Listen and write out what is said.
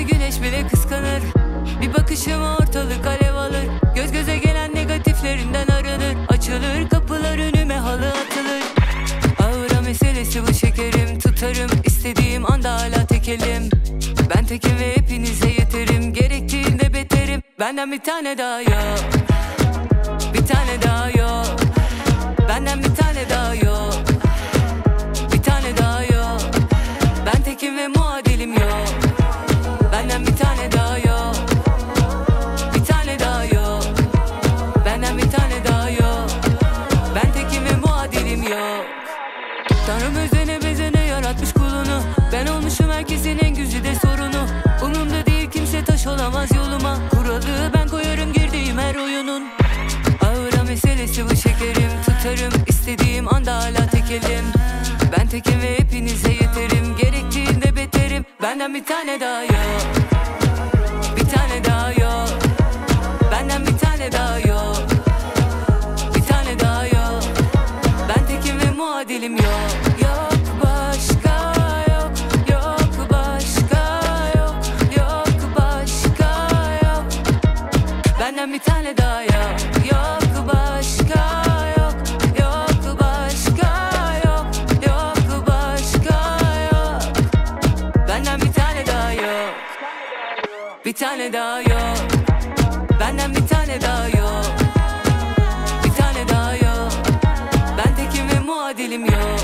Arkadaş bile kıskanır. Bir bakışıma ortalık alev alır. Göz göze gelen negatiflerinden aranır Açılır kapılar önüme halı atılır. Ağıra meselesi bu şekerim. Tutarım istediğim anda hala tekelim. Ben tekim ve hepinize yeterim. Gerektiğinde beterim. Benden bir tane daha yok tekim ve hepinize yeterim. Gerektiğinde beterim. Benden bir tane daha yok. Bir tane daha yok. Benden bir tane daha yok. Bir tane daha yok. Ben tekim ve muadilim yok. Yok başka yok. Yok başka yok. Yok başka yok. Benden bir tane daha yok Bir tane daha yok. Benden bir tane daha yok. Bir tane daha yok. Ben tekime muadilim yok.